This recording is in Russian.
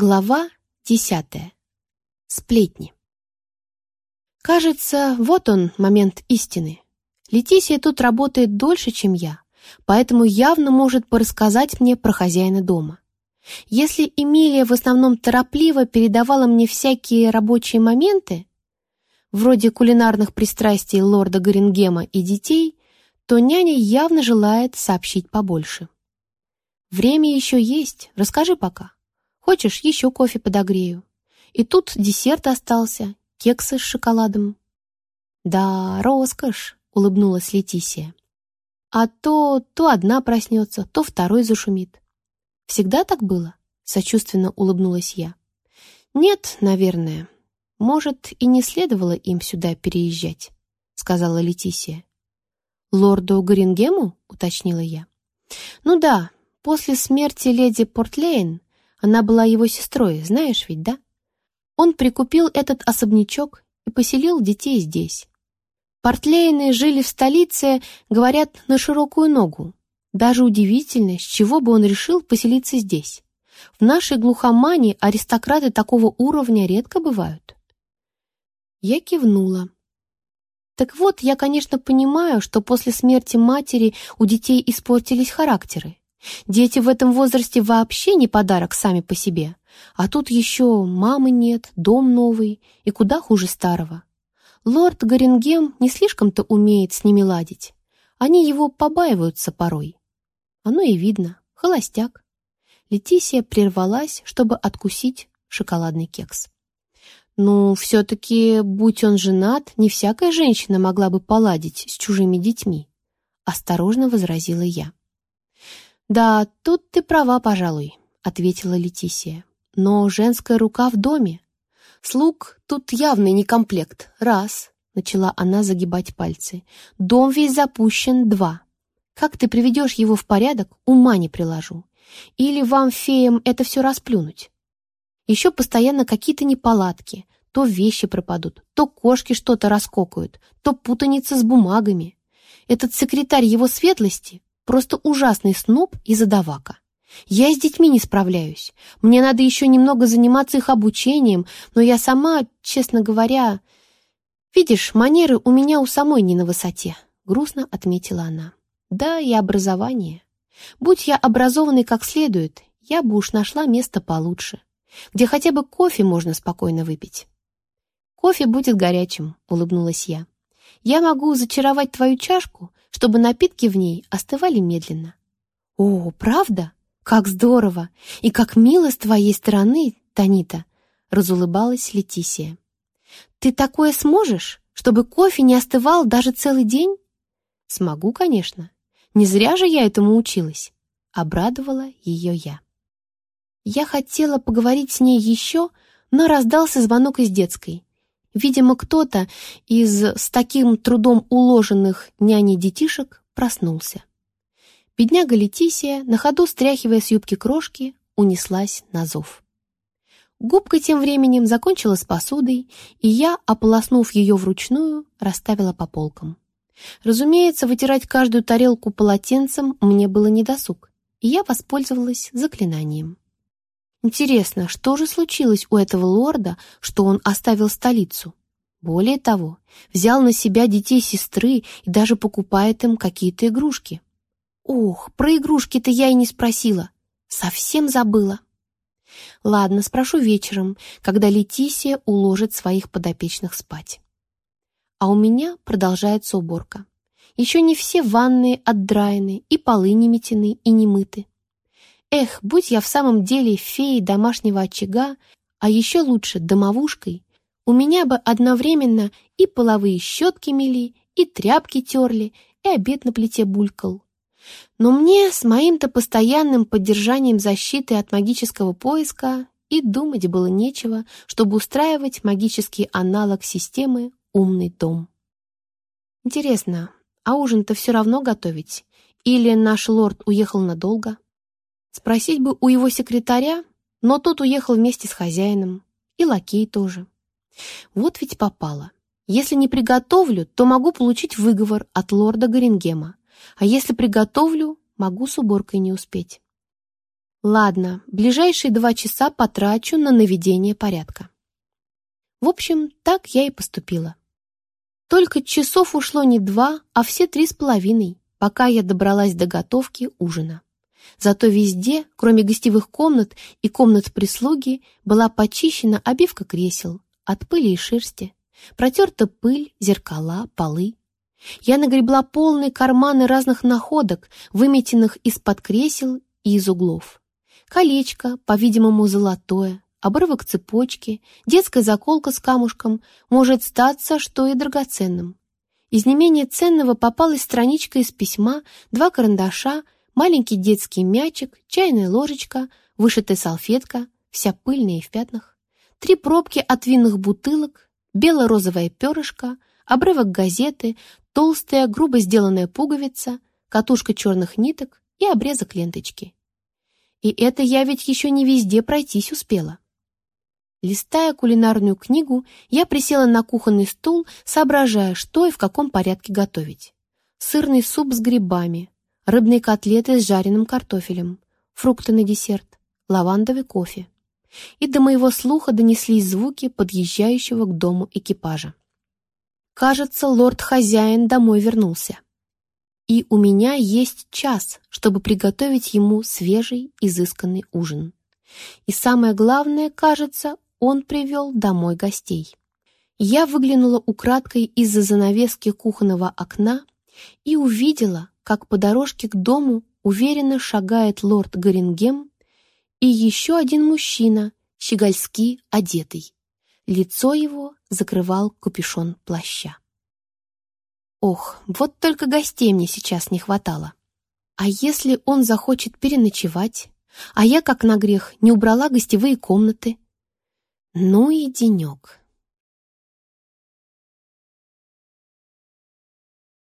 Глава десятая. Сплетни. Кажется, вот он, момент истины. Летисия тут работает дольше, чем я, поэтому явно может порассказать мне про хозяина дома. Если Эмилия в основном торопливо передавала мне всякие рабочие моменты, вроде кулинарных пристрастий лорда Горингема и детей, то няня явно желает сообщить побольше. Время еще есть, расскажи пока. Хочешь, еще кофе подогрею? И тут десерт остался, кексы с шоколадом. Да, роскошь, улыбнулась Летисия. А то то одна проснется, то второй зашумит. Всегда так было? Сочувственно улыбнулась я. Нет, наверное. Может, и не следовало им сюда переезжать, сказала Летисия. Лорду Горингему, уточнила я. Ну да, после смерти леди Портлейн она была его сестрой, знаешь ведь, да? Он прикупил этот особнячок и поселил детей здесь. Портлейны жили в столице, говорят, на широкую ногу. Даже удивительно, с чего бы он решил поселиться здесь. В нашей глухомане аристократы такого уровня редко бывают. Я кивнула. Так вот, я, конечно, понимаю, что после смерти матери у детей испортились характеры. Дети в этом возрасте вообще не подарок сами по себе. А тут еще мамы нет, дом новый и куда хуже старого. Лорд Горингем не слишком-то умеет с ними ладить. Они его побаиваются порой. Оно и видно. Холостяк. Летисия прервалась, чтобы откусить шоколадный кекс. Ну, все-таки, будь он женат, не всякая женщина могла бы поладить с чужими детьми. Осторожно возразила я. «Да, тут ты права, пожалуй», — ответила Летисия. «Но женская рука в доме. Слуг тут явный не комплект. Раз», — начала она загибать пальцы. «Дом весь запущен. Два. Как ты приведешь его в порядок, ума не приложу. Или вам, феям, это все расплюнуть? Еще постоянно какие-то неполадки. То вещи пропадут, то кошки что-то раскокают, то путаница с бумагами. Этот секретарь его светлости Просто ужасный сноб и задавака. Я с детьми не справляюсь. Мне надо еще немного заниматься их обучением, но я сама, честно говоря... Видишь, манеры у меня у самой не на высоте, грустно отметила она. Да, и образование. Будь я образованной как следует, я бы уж нашла место получше, где хотя бы кофе можно спокойно выпить. «Кофе будет горячим», — улыбнулась я. «Я могу зачаровать твою чашку, чтобы напитки в ней остывали медленно. «О, правда? Как здорово! И как мило с твоей стороны, Танита!» — разулыбалась Летисия. «Ты такое сможешь, чтобы кофе не остывал даже целый день?» «Смогу, конечно. Не зря же я этому училась», — обрадовала ее я. Я хотела поговорить с ней еще, но раздался звонок из детской, Видимо, кто-то из с таким трудом уложенных няней детишек проснулся. Бедняга Летисия, на ходу стряхивая с юбки крошки, унеслась на зов. Губка тем временем закончила с посудой, и я, ополоснув ее вручную, расставила по полкам. Разумеется, вытирать каждую тарелку полотенцем мне было недосуг, и я воспользовалась заклинанием. Интересно, что же случилось у этого лорда, что он оставил столицу? Более того, взял на себя детей сестры и даже покупает им какие-то игрушки. Ох, про игрушки-то я и не спросила. Совсем забыла. Ладно, спрошу вечером, когда Летисия уложит своих подопечных спать. А у меня продолжается уборка. Еще не все ванные отдраены, и полы не метены и не мыты. Эх, будь я в самом деле феей домашнего очага, а еще лучше домовушкой, у меня бы одновременно и половые щетки мели, и тряпки терли, и обед на плите булькал. Но мне с моим-то постоянным поддержанием защиты от магического поиска и думать было нечего, чтобы устраивать магический аналог системы «Умный дом». Интересно, а ужин-то все равно готовить? Или наш лорд уехал надолго? Спросить бы у его секретаря, но тот уехал вместе с хозяином. И лакей тоже. Вот ведь попало. Если не приготовлю, то могу получить выговор от лорда Горингема. А если приготовлю, могу с уборкой не успеть. Ладно, ближайшие два часа потрачу на наведение порядка. В общем, так я и поступила. Только часов ушло не два, а все три с половиной, пока я добралась до готовки ужина. Зато везде, кроме гостевых комнат и комнат прислуги, была почищена обивка кресел от пыли и шерсти, протерта пыль, зеркала, полы. Я нагребла полные карманы разных находок, выметенных из-под кресел и из углов. Колечко, по-видимому, золотое, обрывок цепочки, детская заколка с камушком, может статься, что и драгоценным. Из не менее ценного попалась страничка из письма, два карандаша, маленький детский мячик, чайная ложечка, вышитая салфетка, вся пыльная и в пятнах, три пробки от винных бутылок, бело-розовое перышко, обрывок газеты, толстая, грубо сделанная пуговица, катушка черных ниток и обрезок ленточки. И это я ведь еще не везде пройтись успела. Листая кулинарную книгу, я присела на кухонный стул, соображая, что и в каком порядке готовить. Сырный суп с грибами, рыбные котлеты с жареным картофелем, фрукты на десерт, лавандовый кофе. И до моего слуха донеслись звуки подъезжающего к дому экипажа. Кажется, лорд-хозяин домой вернулся. И у меня есть час, чтобы приготовить ему свежий, изысканный ужин. И самое главное, кажется, он привел домой гостей. Я выглянула украдкой из-за занавески кухонного окна и увидела, как по дорожке к дому уверенно шагает лорд Горингем и еще один мужчина, щегольски одетый. Лицо его закрывал капюшон плаща. Ох, вот только гостей мне сейчас не хватало. А если он захочет переночевать, а я, как на грех, не убрала гостевые комнаты? Ну и денек.